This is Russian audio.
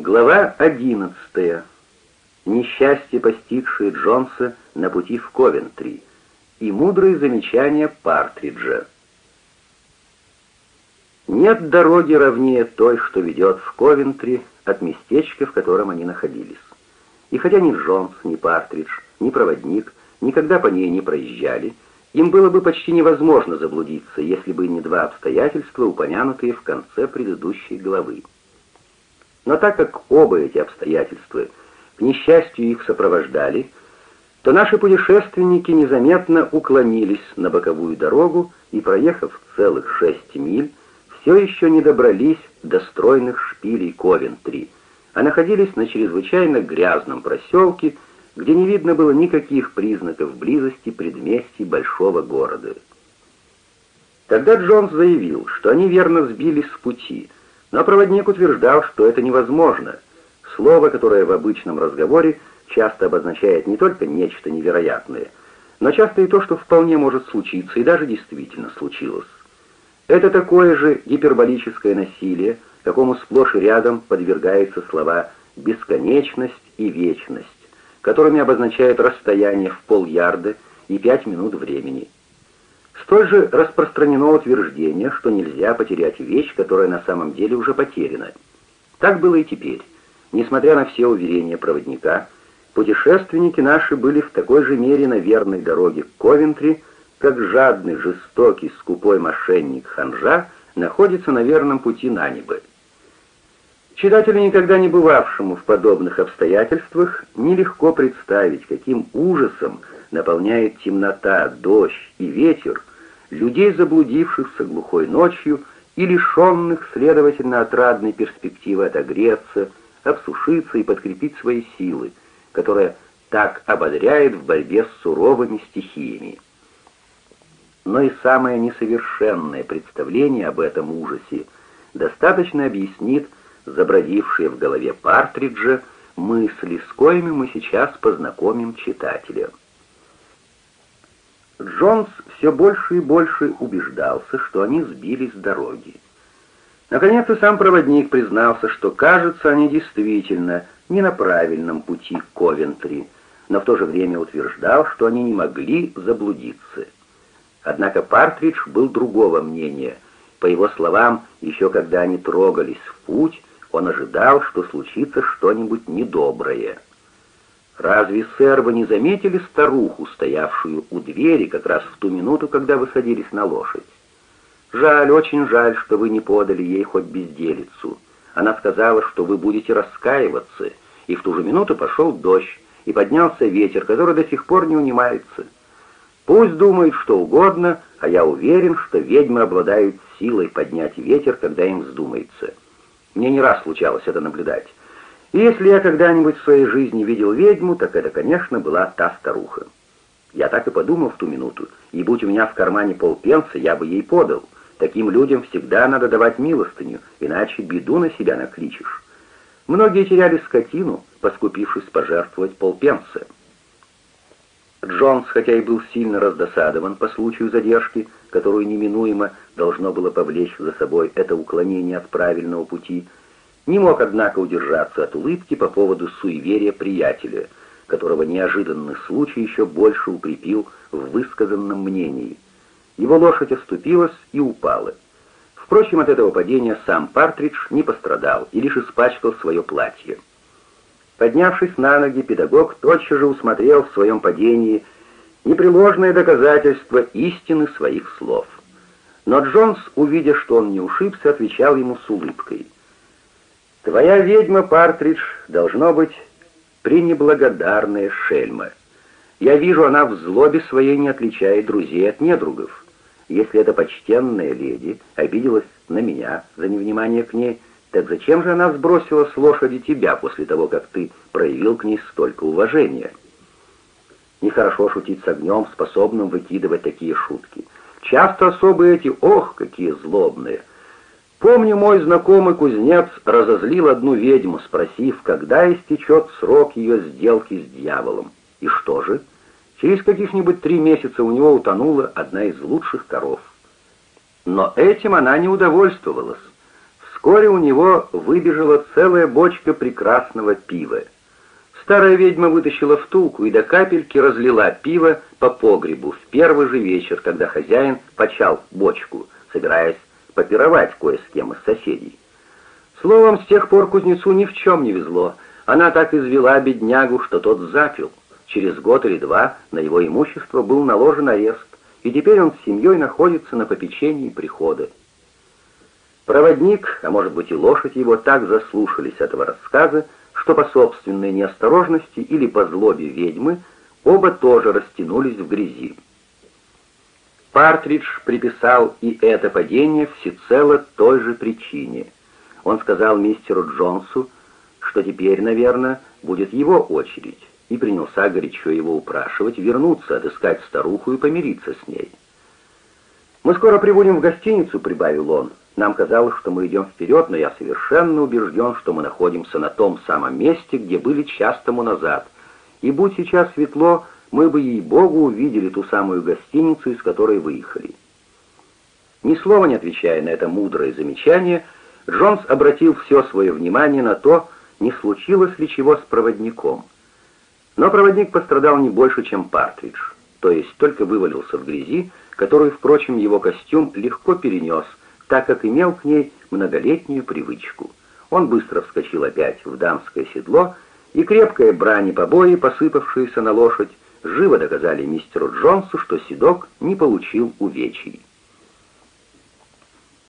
Глава 11. Несчастье, постигшее Джонса на пути в Ковентри, и мудрые замечания Партриджа. Нет дороги ровнее той, что ведет в Ковентри от местечка, в котором они находились. И хотя ни Джонс, ни Партридж, ни проводник никогда по ней не проезжали, им было бы почти невозможно заблудиться, если бы не два обстоятельства, упомянутые в конце предыдущей главы. Но так как оба эти обстоятельства, к несчастью, их сопровождали, то наши путешественники незаметно уклонились на боковую дорогу и, проехав целых шесть миль, все еще не добрались до стройных шпилей Ковентри, а находились на чрезвычайно грязном проселке, где не видно было никаких признаков близости предместий большого города. Тогда Джонс заявил, что они верно сбились с пути — но проводник утверждал, что это невозможно. Слово, которое в обычном разговоре часто обозначает не только нечто невероятное, но часто и то, что вполне может случиться и даже действительно случилось. Это такое же гиперболическое насилие, какому сплошь и рядом подвергаются слова «бесконечность» и «вечность», которыми обозначают расстояние в полярда и пять минут времени – Столь же распространено утверждение, что нельзя потерять вещь, которая на самом деле уже потеряна. Так было и теперь. Несмотря на все уверения проводника, путешественники наши были в такой же мере на верной дороге к Ковентри, как жадный, жестокий, скупой мошенник Ханжа находится на верном пути на небо. Читателю, никогда не бывавшему в подобных обстоятельствах, нелегко представить, каким ужасом наполняет темнота, дождь и ветер людей, заблудившихся глухой ночью и лишенных, следовательно, отрадной перспективы отогреться, обсушиться и подкрепить свои силы, которая так ободряет в борьбе с суровыми стихиями. Но и самое несовершенное представление об этом ужасе достаточно объяснит забродившие в голове Партриджа мысли, с коими мы сейчас познакомим читателя. Джонс все больше и больше убеждался, что они сбились с дороги. Наконец и сам проводник признался, что, кажется, они действительно не на правильном пути к Ковентри, но в то же время утверждал, что они не могли заблудиться. Однако Партридж был другого мнения. По его словам, еще когда они трогались в путь, он ожидал, что случится что-нибудь недоброе. «Разве, сэр, вы не заметили старуху, стоявшую у двери как раз в ту минуту, когда вы садились на лошадь? Жаль, очень жаль, что вы не подали ей хоть безделицу. Она сказала, что вы будете раскаиваться, и в ту же минуту пошел дождь, и поднялся ветер, который до сих пор не унимается. Пусть думают что угодно, а я уверен, что ведьмы обладают силой поднять ветер, когда им вздумается. Мне не раз случалось это наблюдать. И если я когда-нибудь в своей жизни видел ведьму, так это, конечно, была та старуха. Я так и подумал в ту минуту, и будь у меня в кармане полпенса, я бы ей подал. Таким людям всегда надо давать милостыню, иначе беду на себя накличешь. Многие теряли скотину, поскупившись пожертвовать полпенса. Джонс, хотя и был сильно раздосадован по случаю задержки, которую неминуемо должно было повлечь за собой это уклонение от правильного пути, не мог, однако, удержаться от улыбки по поводу суеверия приятеля, которого неожиданный случай еще больше укрепил в высказанном мнении. Его лошадь оступилась и упала. Впрочем, от этого падения сам Партридж не пострадал и лишь испачкал свое платье. Поднявшись на ноги, педагог тотчас же усмотрел в своем падении непреложное доказательство истины своих слов. Но Джонс, увидя, что он не ушибся, отвечал ему с улыбкой — Твоя ведьма, Партридж, должно быть пренеблагодарная шельма. Я вижу, она в злобе своей не отличает друзей от недругов. Если эта почтенная леди обиделась на меня за невнимание к ней, так зачем же она сбросила с лошади тебя после того, как ты проявил к ней столько уважения? Нехорошо шутить с огнем, способным выкидывать такие шутки. Часто особые эти, ох, какие злобные, Помню, мой знакомый кузнец разозлил одну ведьму, спросив, когда истечет срок ее сделки с дьяволом. И что же? Через каких-нибудь три месяца у него утонула одна из лучших коров. Но этим она не удовольствовалась. Вскоре у него выбежала целая бочка прекрасного пива. Старая ведьма вытащила втулку и до капельки разлила пиво по погребу в первый же вечер, когда хозяин почал бочку, собираясь попировать кое с кем из соседей. Словом, с тех пор кузнецу ни в чем не везло. Она так извела беднягу, что тот запил. Через год или два на его имущество был наложен арест, и теперь он с семьей находится на попечении прихода. Проводник, а может быть и лошадь его, так заслушались этого рассказа, что по собственной неосторожности или по злобе ведьмы оба тоже растянулись в грязи. Партридж приписал и это падение всецело той же причине. Он сказал мистеру Джонсу, что теперь, наверное, будет его очередь, и принялся горячо его упрашивать вернуться, отыскать старуху и помириться с ней. «Мы скоро прибудем в гостиницу», — прибавил он. «Нам казалось, что мы идем вперед, но я совершенно убежден, что мы находимся на том самом месте, где были час тому назад. И будь сейчас светло, мы бы, ей-богу, увидели ту самую гостиницу, из которой выехали». Ни слова не отвечая на это мудрое замечание, Джонс обратил все свое внимание на то, не случилось ли чего с проводником. Но проводник пострадал не больше, чем Партридж, то есть только вывалился в грязи, которую, впрочем, его костюм легко перенес, так как имел к ней многолетнюю привычку. Он быстро вскочил опять в дамское седло, и крепкая брань и побои, посыпавшиеся на лошадь, живо доказали мистеру Джонсу, что седок не получил увечий.